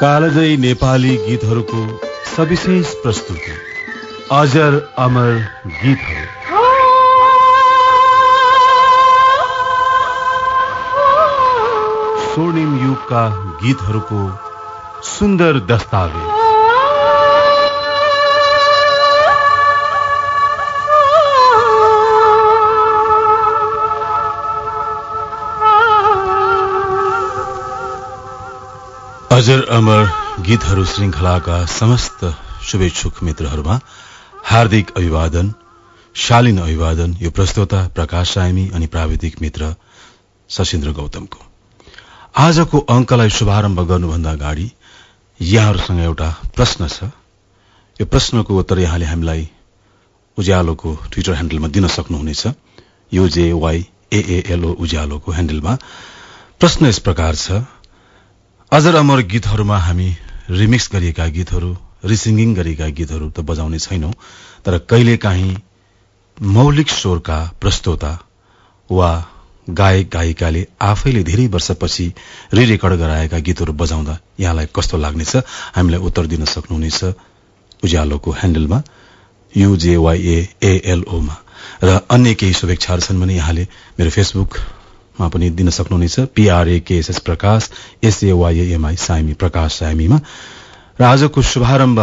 कालजयी नेपाली गीतहरूको सविशेष प्रस्तुति। अजर अमर गीतहरू। स्वर्णिम युगका गीतहरूको सुन्दर दस्तावेज। अजर अमर गीतहरू श्रृङ्खलाका समस्त शुभेच्छुक मित्रहरूमा हार्दिक अभिवादन शालीन अभिवादन यो प्रस्तोता प्रकाश सायमी अनि प्राविधिक मित्र सशिन्द्र गौतमको। आजको अङ्कलाई शुभारम्भ गर्नुभन्दा अगाडि यहाँहरूसँग एउटा प्रश्न छ। यो प्रश्नको उत्तर यहाँले हामीलाई उज्यालोको ट्विटर ह्यान्डलमा दिन सक्नुहुनेछ। युजेवाई एएलओ उज्यालोको ह्यान्डलमा प्रश्न यस प्रकार छ। अजर अमर गीतहरूमा हामी रिमिक्स गरिएका गीतहरू रिसिङ्गिङ गरिएका गीतहरू त बजाउने छैनौं तर कहिलेकाहीँ मौलिक स्वरका प्रस्तोता वा गायक गायिकाले आफैले धेरै वर्षपछि रि रेकर्ड गराएका गीतहरू बजाउँदा यहाँलाई कस्तो लाग्नेछ हामीलाई उत्तर दिन सक्नुहुनेछ उज्यालोको ह्यान्डलमा युजेवाईएएलओमा। र अन्य केही शुभेच्छाहरू छन् भने यहाँले मेरो फेसबुक मा पनि दिन सक्नुहुनेछ. पीआरएकेएसएस प्रकाश एसएवाईएमआई साइमी प्रकाश साइमीमा र आजको शुभारम्भ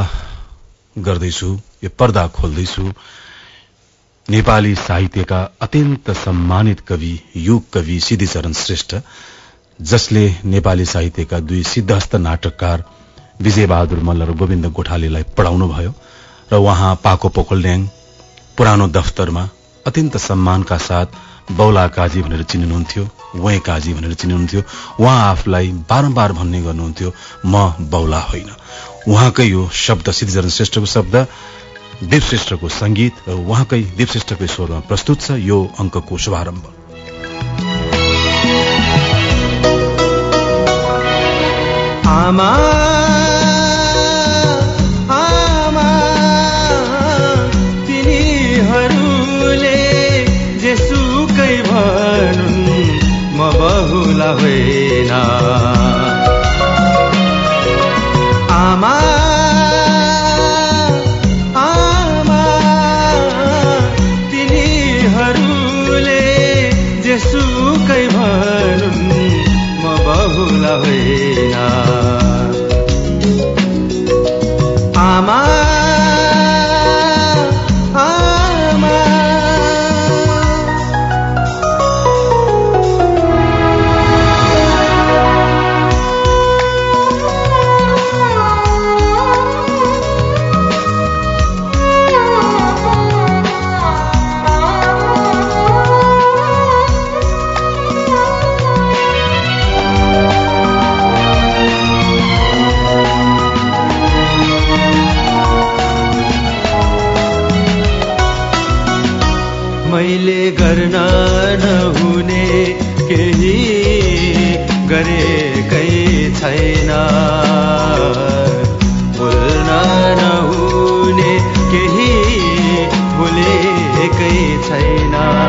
गर्दैछु यो पर्दा खोल्दैछु. नेपाली साहित्यका अत्यन्त सम्मानित कवि युग कवि सिद्धिचरण श्रेष्ठ जसले नेपाली साहित्यका दुई सिद्धहस्त नाटककार विजयबहादुर मल्ल र गोविन्द गोठालेलाई पढ़ाउनु भयो र उहाँ पाको पोखलड्याङ पुरानो दफ्तरमा अत्यन्त सम्मानका साथ बौला काजी भनेर चिनिनुहुन्थ्यो वै काजी भनेर चिनिनुहुन्थ्यो उहाँ आफूलाई बारम्बार भन्ने गर्नुहुन्थ्यो म बौला होइन। उहाँकै यो शब्द सिद्धिचरण श्रेष्ठको शब्द दीप श्रेष्ठको संगीत र उहाँकै दीप श्रेष्ठको स्वरमा प्रस्तुत छ यो अङ्कको शुभारम्भ। आमा बहुला होइन छैन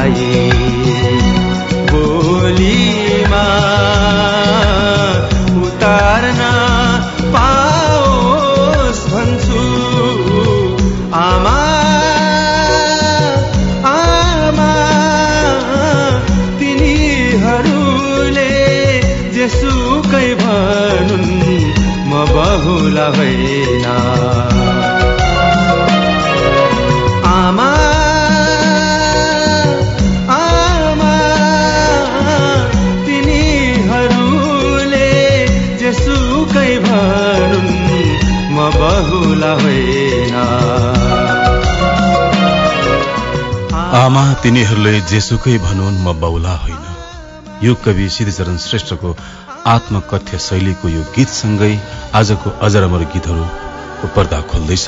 在意。तिनीहरूले जेसुकै भनुन् म बौला होइन। यो कवि सिद्धिचरण श्रेष्ठको आत्मकथ्य शैलीको यो गीतसँगै आजको अजर अमर गीतहरूको पर्दा खोल्दैछ।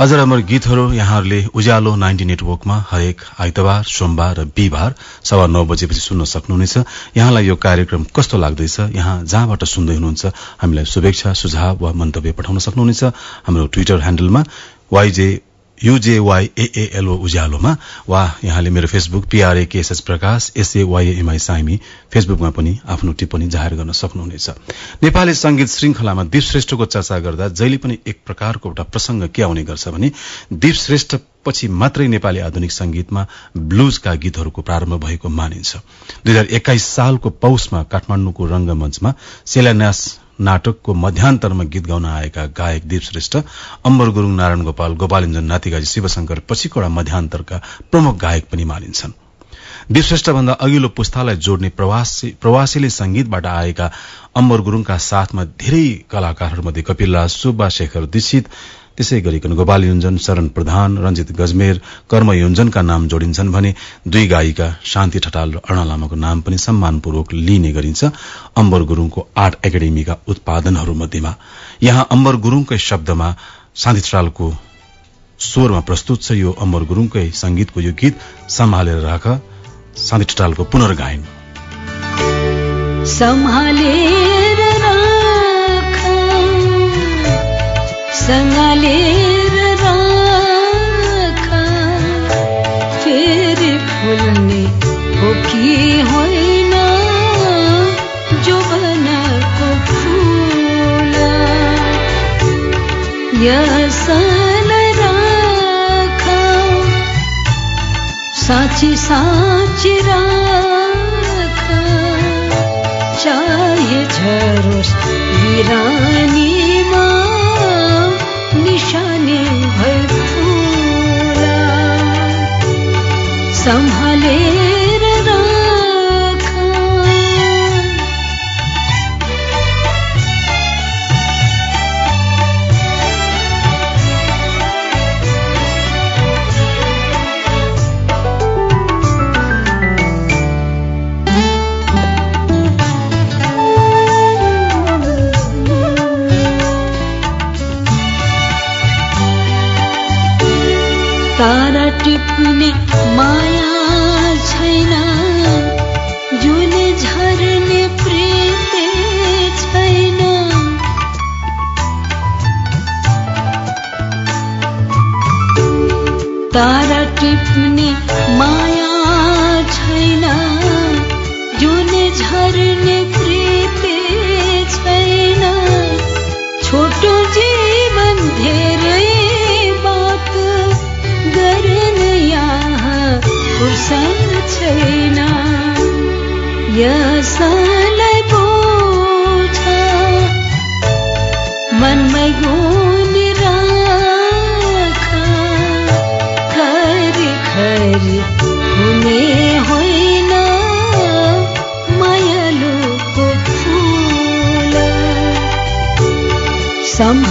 अजर अमर गीतहरू यहाँहरूले उज्यालो नाइन्टी नेटवर्कमा हरेक आइतबार सोमबार र बिहिबार सवा नौ बजेपछि सुन्न सक्नुहुनेछ। यहाँलाई यो कार्यक्रम कस्तो लाग्दैछ यहाँ जहाँबाट सुन्दै हुनुहुन्छ हामीलाई शुभेच्छा सुझाव वा मन्तव्य पठाउन सक्नुहुनेछ। हाम्रो ट्विटर ह्यान्डलमा वाइजे युजेवाईएएलओ उज्यालोमा वा यहाँले मेरो फेसबुक पीआरएकेएसएस प्रकाश एसएवाईएमआई साइमी फेसबुकमा पनि आफ्नो टिप्पणी जाहेर गर्न सक्नुहुनेछ। नेपाली संगीत श्रृंखलामा दीप श्रेष्ठको चर्चा गर्दा जहिले पनि एक प्रकारको एउटा प्रसंग के आउने गर्छ भने दीप श्रेष्ठ पछि मात्रै नेपाली आधुनिक संगीतमा ब्लूजका गीतहरूको प्रारम्भ भएको मानिन्छ। दुई हजार एक्काइस सालको पौषमा काठमाण्डुको रंगमञ्चमा शिलान्यास नाटकको मध्यान्तरमा गीत गाउन आएका गायक दीप श्रेष्ठ अम्बर गुरूङ नारायण गोपाल गोपालञ्जन नातिगाजी शिवशंकर पछिको एउटा मध्यान्तरका प्रमुख गायक पनि मानिन्छन्। दीप श्रेष्ठ भन्दा अघिल्लो पुस्तालाई जोड्ने प्रवासी प्रवासीले संगीतबाट आएका अम्बर गुरूङका साथमा धेरै कलाकारहरूमध्ये कपिलराज सुब्बा शेखर दीक्षित त्यसै गरिकन गोपाल युञ्जन शरण प्रधान रञ्जित गजमेर कर्म युञ्जनका नाम जोडिन्छन् भने दुई गायिका शान्ति ठटाल र अर्ण लामाको नाम पनि सम्मानपूर्वक लिइने गरिन्छ। अम्बर गुरूङको आर्ट एकाडेमीका उत्पादनहरू मध्येमा यहाँ अम्बर गुरूङकै शब्दमा शान्ति ठटालको स्वरमा प्रस्तुत छ। यो अम्बर गुरूङकै संगीतको यो गीत सम्हालेर राख। शान्ति ठटालको पुनर्गायन। सँगालेर राख। फेरि फुल्ने हो कि होइन? जोबनको फुल। यसलाई राख। साँची साँची राख। चाहे झरोस् बिरानीमा सम्हालेर राख। तारा टिप्ने तारा टिप्ने माया छैन जुन झर्ने प्रीति छैन। छोटो जीवन धेरै बात गर्न यहाँ फुर्सद छैन। यसलाई बोझ। मनमै गुनी खरी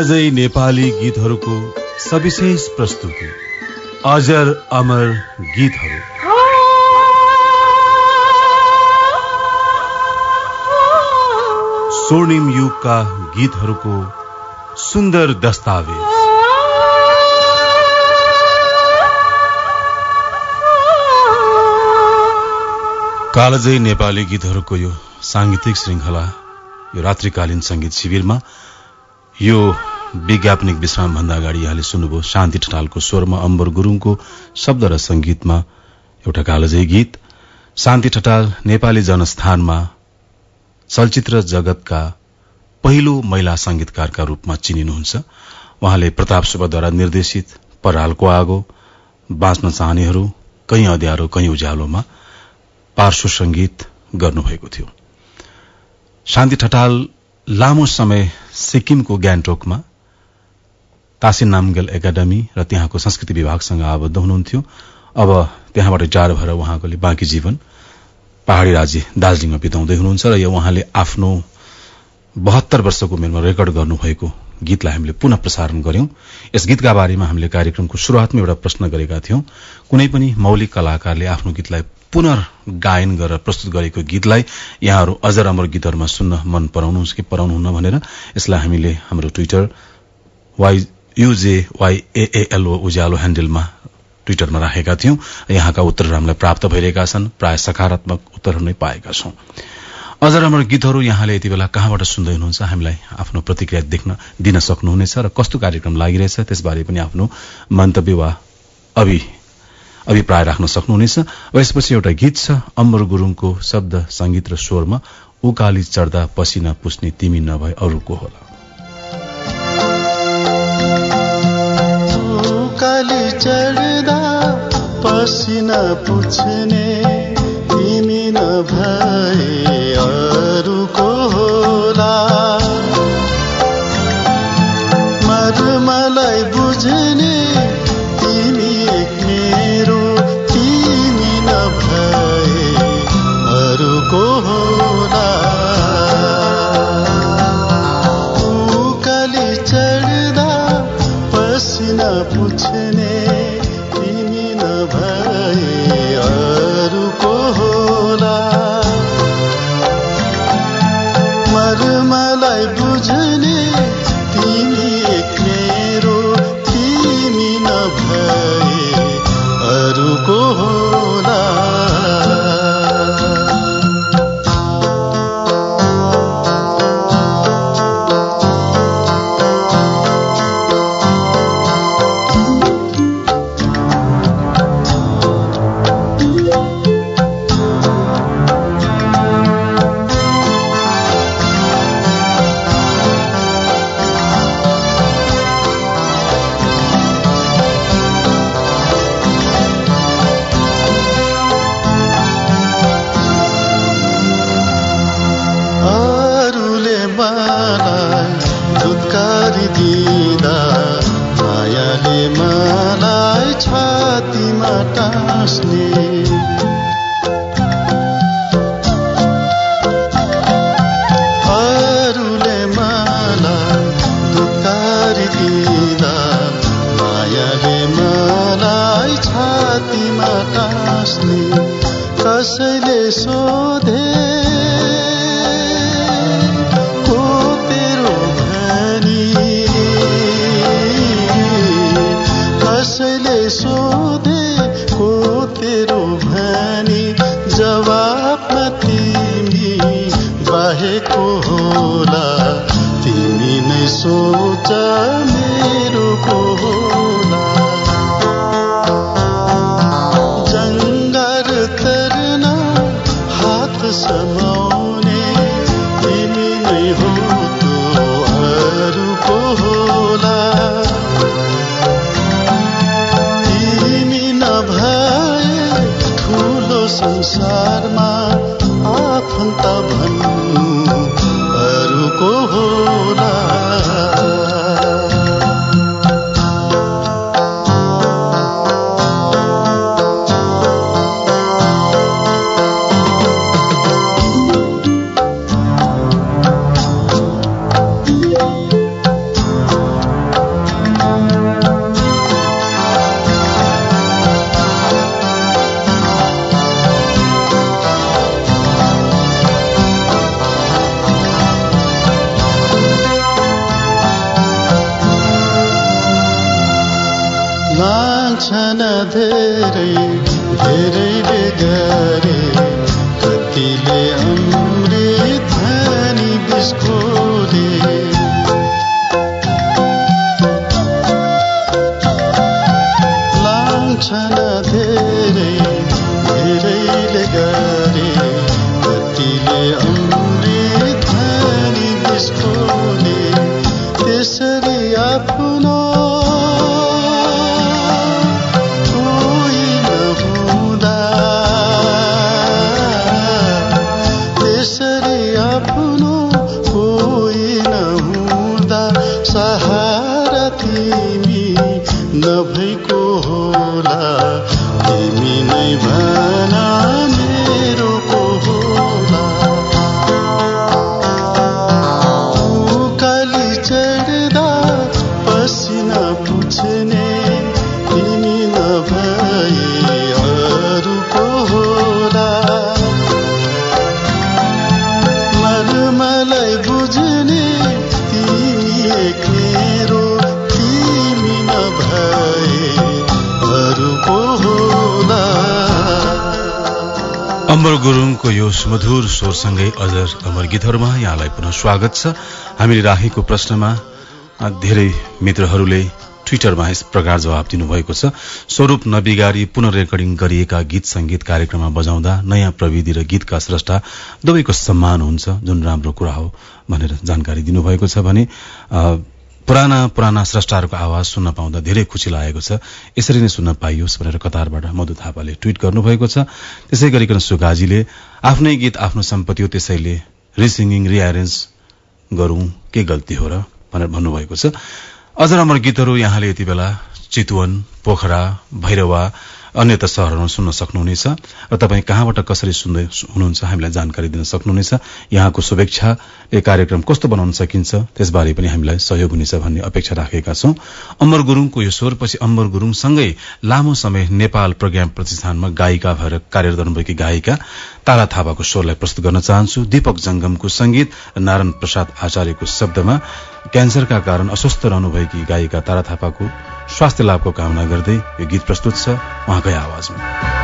कालजयी नेपाली गीतहरूको सविशेष प्रस्तुति। अजर अमर गीतहरू। स्वर्णिम युगका गीतहरूको सुन्दर दस्तावेज। कालजयी नेपाली गीतहरूको यो साङ्गीतिक श्रृङ्खला यो रात्रिकालीन संगीत शिविरमा यो विज्ञापनिक विश्राम भन्दा अगाडि यहाँले सुन्नुभयो शान्ति ठटालको स्वरमा अम्बर गुरूङको शब्द र संगीतमा एउटा कालजयी गीत शान्ति ठटाल नेपाली जनस्थानमा चलचित्र जगतका पहिलो महिला संगीतकारका रूपमा चिनिनुहुन्छ। उहाँले प्रताप सुब्बाद्वारा निर्देशित परालको आगो बाँच्न चाहनेहरू कहीँ अध्यारो कहीँ उज्यालोमा पार्श्व संगीत गर्नुभएको थियो। शान्ति ठटाल लामो समय सिक्किमको ग्यान्टोकमा तासिन नामगेल एकाडेमी र त्यहाँको संस्कृति विभागसँग आबद्ध हुनुहुन्थ्यो। अब त्यहाँबाट रिटायर भएर उहाँकोले बाँकी जीवन पहाड़ी राज्य दार्जीलिङमा बिताउँदै हुनुहुन्छ र यो उहाँले आफ्नो बहत्तर वर्षको उमेरमा रेकर्ड गर्नुभएको गीतलाई हामीले पुनः प्रसारण गर्यौं यस गीतका बारेमा हामीले कार्यक्रमको शुरूआतमा एउटा प्रश्न गरेका थियौं। कुनै पनि मौलिक कलाकारले आफ्नो गीतलाई पुनर्गायन गरेर प्रस्तुत गरेको गीतलाई यहाँहरू अजर अमर गीतहरूमा सुन्न मन पराउनुहुन्छ कि पराउनुहुन्न भनेर यसलाई हामीले हाम्रो ट्विटर वाइ युजे वाइएएलओ उज्यालो ह्यान्डलमा ट्विटरमा राखेका थियौं। यहाँका उत्तरहरू हामीलाई प्राप्त भइरहेका छन्। प्राय सकारात्मक उत्तरहरू नै पाएका छौं। अझ राम्रो गीतहरू यहाँले यति बेला कहाँबाट सुन्दै हुनुहुन्छ? हामीलाई आफ्नो प्रतिक्रिया देख्न दिन सक्नुहुनेछ र कस्तो कार्यक्रम लागिरहेछ? त्यसबारे पनि आफ्नो मन्तव्य वा अभि अभिप्राय राख्न सक्नुहुनेछ। अब यसपछि एउटा गीत छ अम्बर गुरूङको शब्द संगीत र स्वरमा उकाली चढ्दा पसिना पुस्ने तिमी नभए अरूको होला। चढ्दा पसिना पुछ्ने तिमी नभए अरूको होला। मर्मलाई बुझ्ने तिमी एक मेरो तिमी नभए अरूको होला। उकाली चढ्दा पसिना पुछ्ने बाहेको होला। तिमी नै सोच मेरो को होला। यो सुमधुर स्वरसँगै अजर अमर गीतहरूमा यहाँलाई पुनः स्वागत छ। हामीले राखेको प्रश्नमा धेरै मित्रहरूले ट्विटरमा यस प्रकार जवाब दिनुभएको छ। स्वरूप नबिगारी पुनः रेकर्डिङ गरिएका गीत संगीत कार्यक्रममा बजाउँदा नयाँ प्रविधि र गीतका स्रष्टा दुवैको सम्मान हुन्छ। जुन राम्रो कुरा हो भनेर जानकारी दिनुभएको छ भने पुराना पुराना स्रष्टाहरूको आवाज सुन्न पाउँदा धेरै खुसी लागेको छ। यसरी नै सुन्न पाइयोस् भनेर कतारबाट मधु थापाले ट्वीट गर्नुभएको छ। त्यसै गरिकन सुगाजीले आफ्नै गीत आफ्नो सम्पत्ति हो त्यसैले रिसिङ्गिङ रिएरेन्ज गरौं के गल्ती हो र भनेर भन्नुभएको छ। अझ राम्रो गीतहरू यहाँले यति बेला चितवन पोखरा भैरवा अन्य त शहरहरूमा सुन्न सक्नुहुनेछ र तपाईँ कहाँबाट कसरी सुन्दै हुनुहुन्छ हामीलाई जानकारी दिन सक्नुहुनेछ। यहाँको शुभेच्छाले कार्यक्रम कस्तो बनाउन सकिन्छ? त्यसबारे पनि हामीलाई सहयोग हुनेछ भन्ने अपेक्षा राखेका छौं। अमर गुरूङको यो स्वरपछि अमर गुरूङसँगै लामो समय नेपाल प्रज्ञा प्रतिष्ठानमा गायिका भएर कार्यरत रहनुभएकी गायिका तारा थापाको स्वरलाई प्रस्तुत गर्न चाहन्छु। दीपक जंगमको संगीत नारायण प्रसाद आचार्यको शब्दमा क्यान्सरका कारण अस्वस्थ रहनुभएकी गायिका तारा थापाको स्वास्थ्य लाभको कामना गर्दै यो गीत प्रस्तुत छ उहाँकै आवाजमा।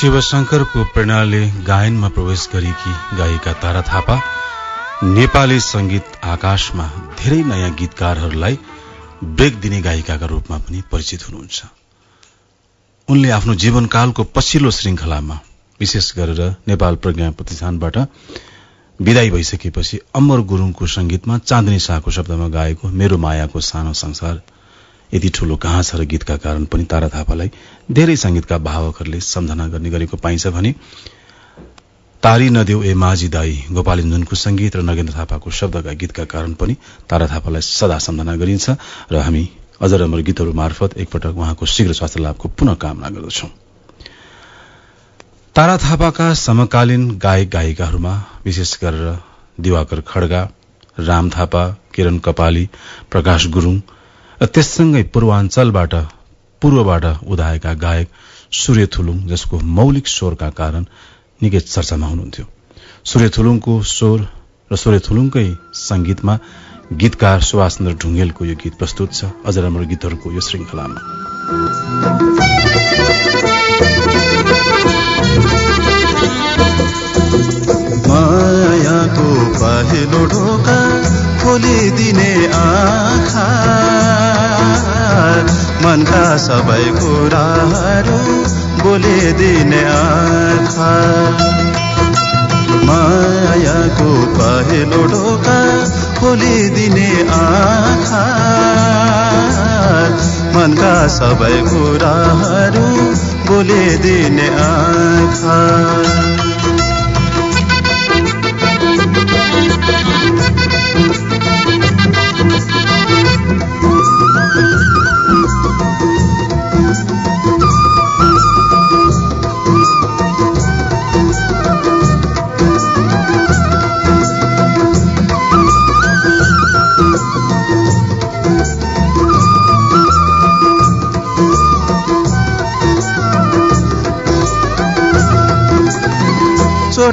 शिवशंकरको प्रेरणाले गायनमा प्रवेश गरेकी गायिका तारा थापा नेपाली संगीत आकाशमा धेरै नयाँ गीतकारहरूलाई ब्रेक दिने गायिकाका रूपमा पनि परिचित हुनुहुन्छ। उनले आफ्नो जीवनकालको पछिल्लो श्रृंखलामा विशेष गरेर नेपाल प्रज्ञा प्रतिष्ठानबाट विदाई भइसकेपछि अमर गुरूङको संगीतमा चाँदनी शाहको शब्दमा गाएको मेरो मायाको सानो संसार यति ठूलो कहाँ छ र गीतका कारण पनि तारा थापालाई धेरै संगीतका भावकहरूले सम्झना गर्ने गरेको पाइन्छ भने तारी नदेऊ ए माझी दाई गोपालिन्जनको संगीत र नगेन्द्र थापाको शब्दका गीतका कारण पनि तारा थापालाई सदा सम्झना गरिन्छ र हामी अझ अमर गीतहरू मार्फत एकपटक उहाँको शीघ्र स्वास्थ्य लाभको पुनः कामना गर्दछौं। तारा थापाका समकालीन गायक गायिकाहरूमा विशेष गरेर दिवाकर खड्गा राम थापा किरण कपाली प्रकाश गुरूङ त्यससँगै पूर्वाञ्चलबाट पूर्वबाट उदाएका गायक सूर्य थुलुङ जसको मौलिक स्वरका कारण निकै चर्चामा हुनुहुन्थ्यो। सूर्य थुलुङको स्वर र सूर्य थुलुङकै संगीतमा गीतकार सुभाष चन्द्र ढुङ्गेलको यो गीत प्रस्तुत छ। अझ राम्रो गीतहरूको यो श्रृङ्खलामा। मनका सबै कुराहरू बोलिदिने आँखा मायाको पहिलो ढोका खोलिदिने आँखा। मनका सबै कुराहरू बोलिदिने आँखा।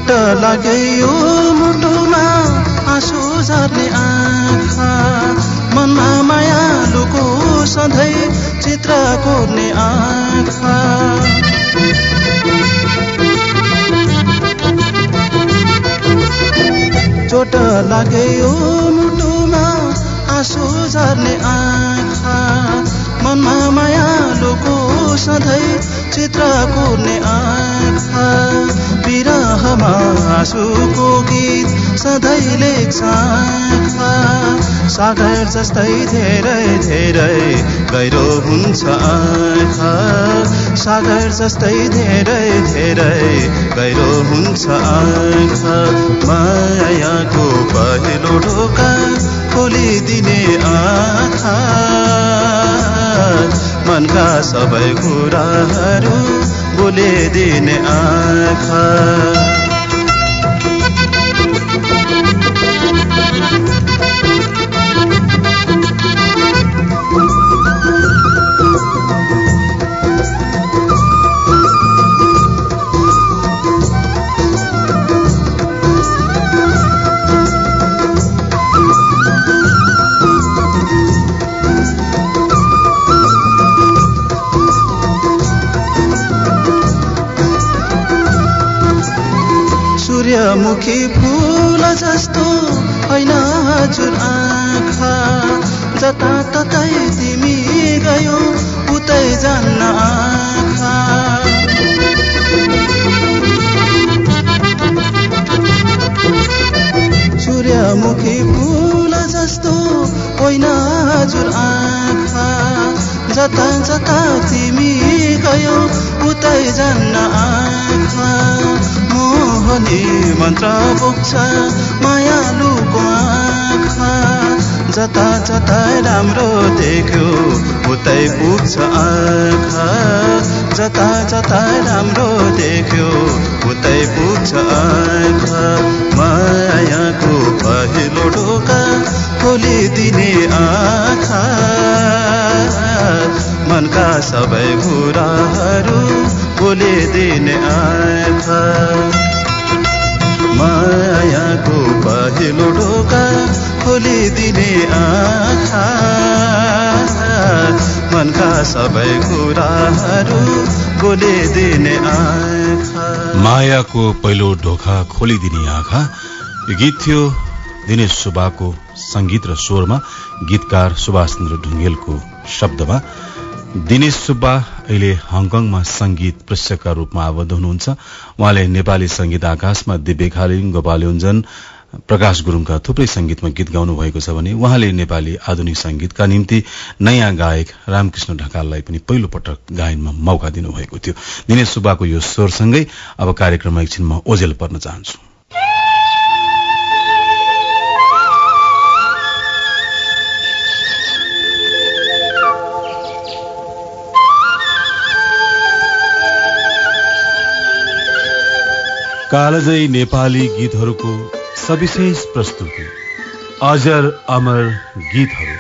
चोट लाग्यो मुटुमा आँसु झर्ने आँखा। मनमा मायालुको सधैँ चित्र कोर्ने आँखा। चोट लाग्यो मुटुमा आँसु झर्ने आँखा। मनमा मायालुको सधैँ चित्र कोर्ने आँखा विरहमा आँसुको गीत सधैँ लेख्छ सागर जस्तै धेरै धेरै गहिरो हुन्छ आँखा। सागर जस्तै धेरै धेरै गहिरो हुन्छ आँखा। मायाको पहिलो ढोका खोलिदिने आँखा। मनका सबै कुराहरू बोलिदिने आँखा। सूर्यमुखी फूल जस्तो होइन हजुर आँखा। जता ततै तिमी गयो उतै जान्न आँखा। सूर्यमुखी फूल जस्तो होइन हजुर आँखा। जता जता तिमी गयो उतै जान्न आँखा मोहनी मन्त्र बोक्छ मायालुको आँखा जता जता राम्रो देख्यो उतै पुग्छ आँखा। जता जता राम्रो देख्यो उतै पुग्छ आँखा। मायाको पहिलो ढोका खोलिदिने आँखा। मनका सबै कुराहरू बोलिदिने आँखा। मायाको पहिलो ढोका खोलिदिने आँखा। मनका सबै कुराहरू बोलिदिने आँखा। मायाको पहिलो ढोका खोलिदिने आँखा। यो गीत थियो दिनेश सुब्बाको संगीत र स्वरमा गीतकार सुभाष चन्द्र ढुङ्गेलको शब्दमा दिनेश सुब्बा अहिले हङकङमा संगीत प्रेक्षकका रूपमा आबद्ध हुनुहुन्छ। उहाँले नेपाली संगीत आकाशमा दिव्य खालिङ गोपाल योञ्जन प्रकाश गुरूङका थुप्रै संगीतमा गीत गाउनु भएको छ भने उहाँले नेपाली आधुनिक संगीतका निम्ति नयाँ गायक रामकृष्ण ढकाललाई पनि पहिलो पटक गायनमा मौका दिनुभएको थियो। दिनेश सुब्बाको यो स्वरसँगै अब कार्यक्रममा एकछिन म ओझेल पर्न चाहन्छु। कालजै नेपाली गीतहरूको सविशेष प्रस्तुति। अजर अमर गीतहरू।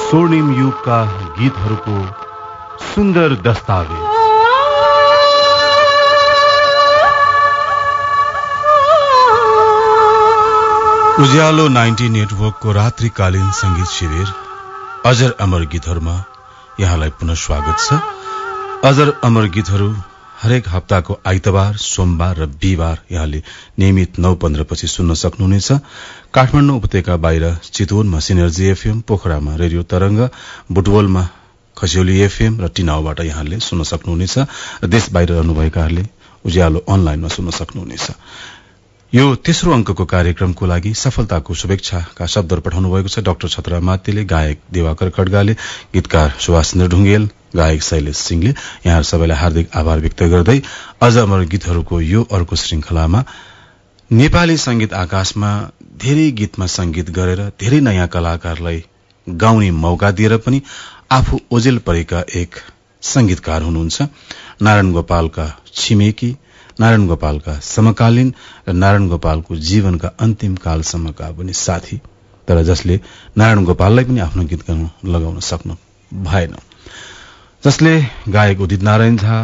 स्वर्णिम युगका गीतहरूको सुन्दर दस्तावेज। उज्यालो नाइन्टी नेटवर्कको रात्रिकालीन संगीत शिविर अजर अमर गीतहरूमा यहाँलाई पुनः स्वागत छ। अजर अमर गीतहरू हरेक हप्ताको आइतबार सोमबार र बिहिबार यहाँले नियमित नौ पन्ध्र पछि सुन्न सक्नुहुनेछ। काठमाडौँ उपत्यका बाहिर चितवनमा सिनर्जी एफएम पोखरामा रेडियो तरंग बुटवलमा खसियोली एफएम र टिनाउबाट यहाँले सुन्न सक्नुहुनेछ। र देश बाहिर रहनुभएकाहरूले उज्यालो अनलाइनमा सुन्न सक्नुहुनेछ। यो तेस्रो अंकको कार्यक्रमको लागि सफलताको शुभेच्छाका शब्दहरू पठाउनु भएको छ। डाक्टर छतरा मातेले गायक दिवाकर खड्गाले गीतकार सुभाष ढुङ्गेल गायक शैलेश सिंहले यहाँ सबैलाई हार्दिक आभार व्यक्त गर्दै अझ अमर गीतहरूको यो अर्को श्रृंखलामा नेपाली संगीत आकाशमा धेरै गीतमा संगीत गरेर धेरै नयाँ कलाकारलाई गाउने मौका दिएर पनि आफू ओजेल परेका एक संगीतकार हुनुहुन्छ। नारायण गोपालका छिमेकी नारायण गोपालका समकालीन र नारायण गोपालको जीवनका अन्तिम कालसम्मका पनि साथी। तर जसले नारायण गोपाललाई पनि आफ्नो गीत गाउन लगाउन सक्नु भएन। जसले गायक उदित नारायण झा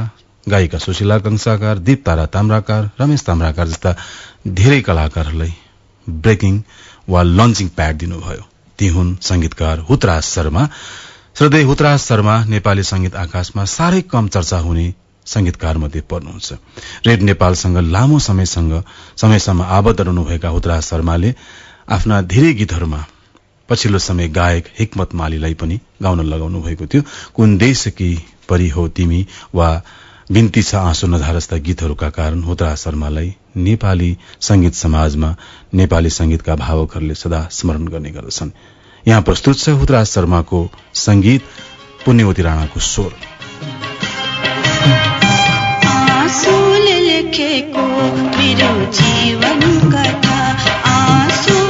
गायिका सुशीला कंसाकार दीप तारा ताम्राकार रमेश ताम्राकार जस्ता धेरै कलाकारहरूलाई ब्रेकिङ वा लन्चिङ प्याड दिनुभयो। ती हुन् संगीतकार हुतराज शर्मा। श्रद्धेय हुतराज शर्मा नेपाली संगीत आकाशमा साह्रै कम चर्चा हुने संगीतकार मध्ये पर्नुहुन्छ। रेड नेपालसँग लामो समयसँग समयसम्म आबद्ध रहनुभएका हुतराज शर्माले आफ्ना धेरै गीतहरूमा पछिल्लो समय गायक हिक्मत मालीलाई पनि गाउन लगाउनु भएको थियो। कुन देशकी परि हो तिमी वा बिन्ती छ आँसु नधार जस्ता गीतहरूका कारण हुतराज शर्मालाई नेपाली संगीत समाजमा नेपाली संगीतका भावकहरूले सदा स्मरण गर्ने गर्दछन्। यहाँ प्रस्तुत छ हुतराज शर्माको संगीत पुण्यवती राणाको स्वर। आँसुले लेखेको मेरो जीवन कथा आँसुले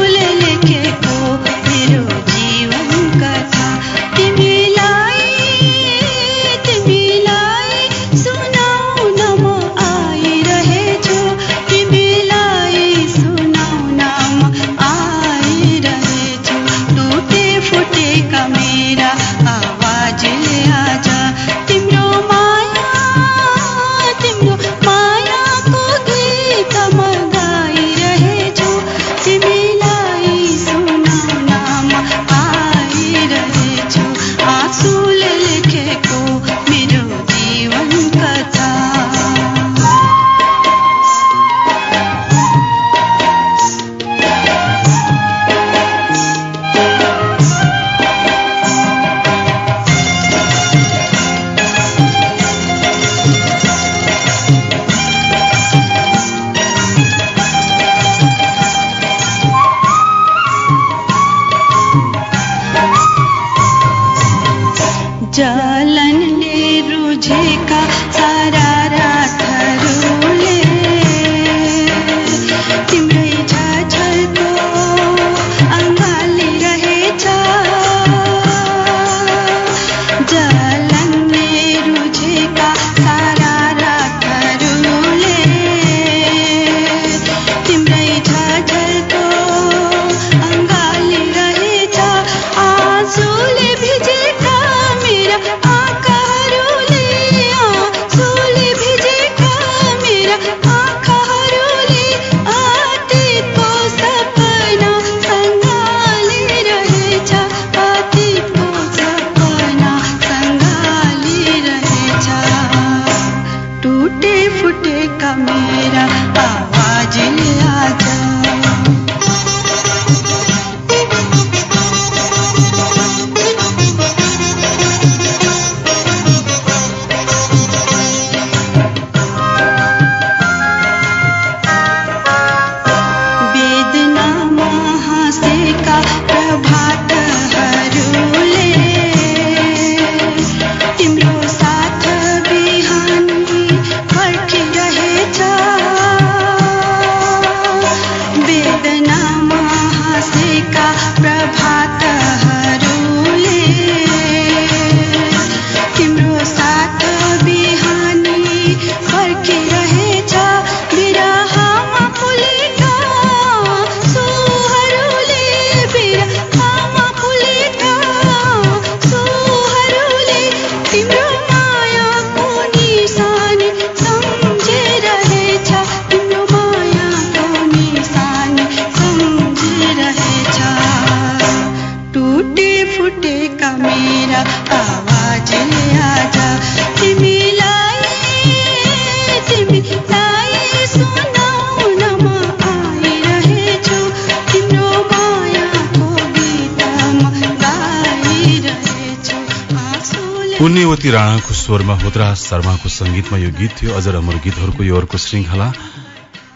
पुण्यवती राणाको स्वरमा हुद्राज शर्माको संगीतमा यो गीत थियो। अजर अमर गीतहरूको यो अर्को श्रृंखला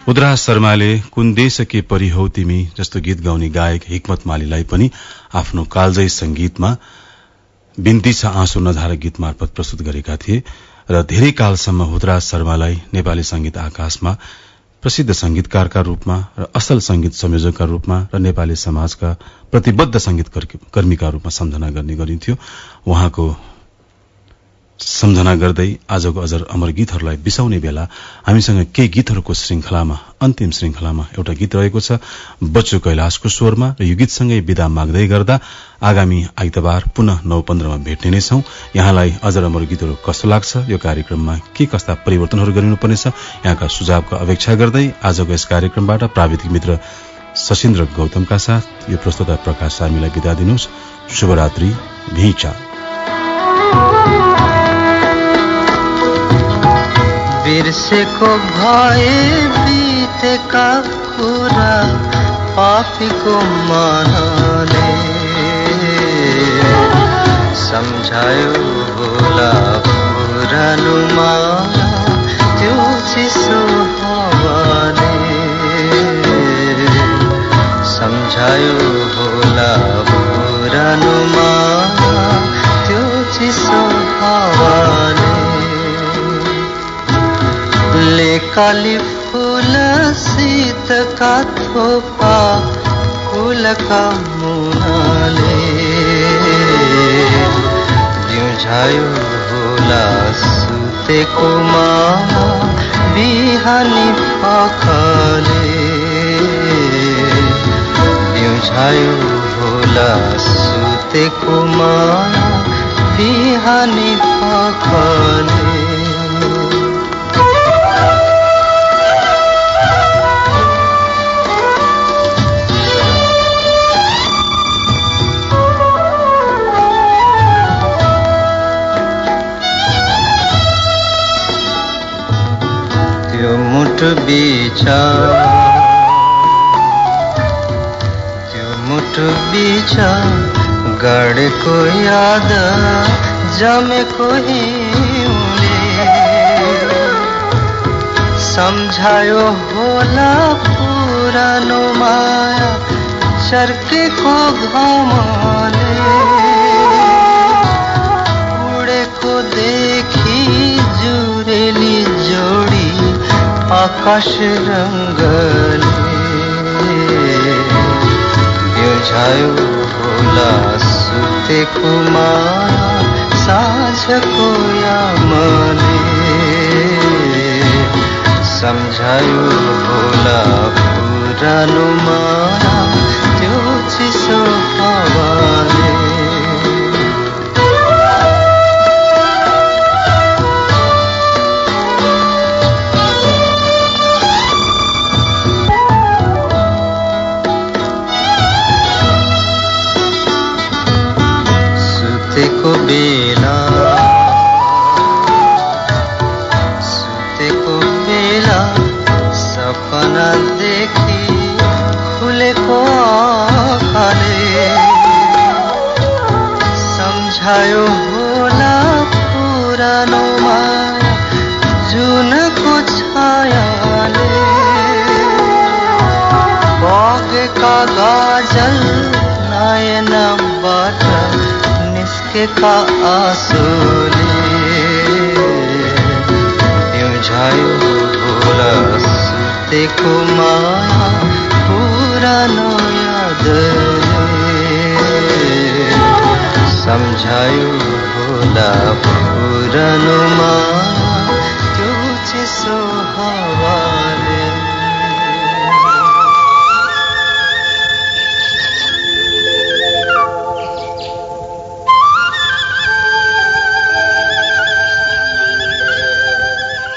हुद्राज शर्माले कुन देश के परि हौ तिमी जस्तो गीत गाउने गायक हिक्मत मालीलाई पनि आफ्नो कालजयी संगीतमा बिन्ती छ आँसु नधार गीत मार्फत प्रस्तुत गरेका थिए र धेरै कालसम्म हुद्राज शर्मालाई नेपाली संगीत आकाशमा प्रसिद्ध संगीतकारका रूपमा र असल संगीत संयोजकका रूपमा र नेपाली समाजका प्रतिबद्ध संगीत कर्मीका रूपमा सम्झना गर्ने गरिन्थ्यो। उहाँको सम्झना गर्दै आजको अजर अमर गीतहरूलाई बिसाउने बेला हामीसँग केही गीतहरूको श्रृंखलामा अन्तिम श्रृंखलामा एउटा गीत रहेको छ बच्चु कैलाशको स्वरमा र यो गीतसँगै विदा माग्दै गर्दा आगामी आइतबार पुनः नौ पन्ध्रमा भेट्ने नै छौं। यहाँलाई अजर अमर गीतहरू कस्तो लाग्छ यो कार्यक्रममा के कस्ता परिवर्तनहरू गरिनुपर्नेछ यहाँका सुझावको अपेक्षा गर्दै आजको यस कार्यक्रमबाट प्राविधिक मित्र सशिन्द्र गौतमका साथ यो प्रस्तुता प्रकाश सामीलाई विदा दिनुहोस्। शुभरात्रि भिचा। बिर्सेको भए बितेका कुरा पापीको मनले सम्झायो होला पुरानो त्यो चिसो हावाले सम्झायो ले काली फूल शीतका थोपा फूलका मुनाले बिउझायो होला सुतेको माया बिहानी पखले बिउझायो होला सुतेको माया बिहानी पखले त्यो मुटु बिचार त्यो मुटु बिचार गढेको याद जमेको हिउँले सम्झायो होला पुरानो माया चर्केको घामले आकाश रङ्गले बिउझायो होला सुतेको माया साँझको यामले सम्झायो होला पुरानो माया सुतेको बेला। सुतेको बेला सपना देखि खुलेको आँखाले सम्झायो होला पुरानोमा जुनको छायाले। बगेका गाजल थाकेका आँसुले? पिउझायो होला सुतेको माया पुरानो यादले सम्झायो होला पुरानो माया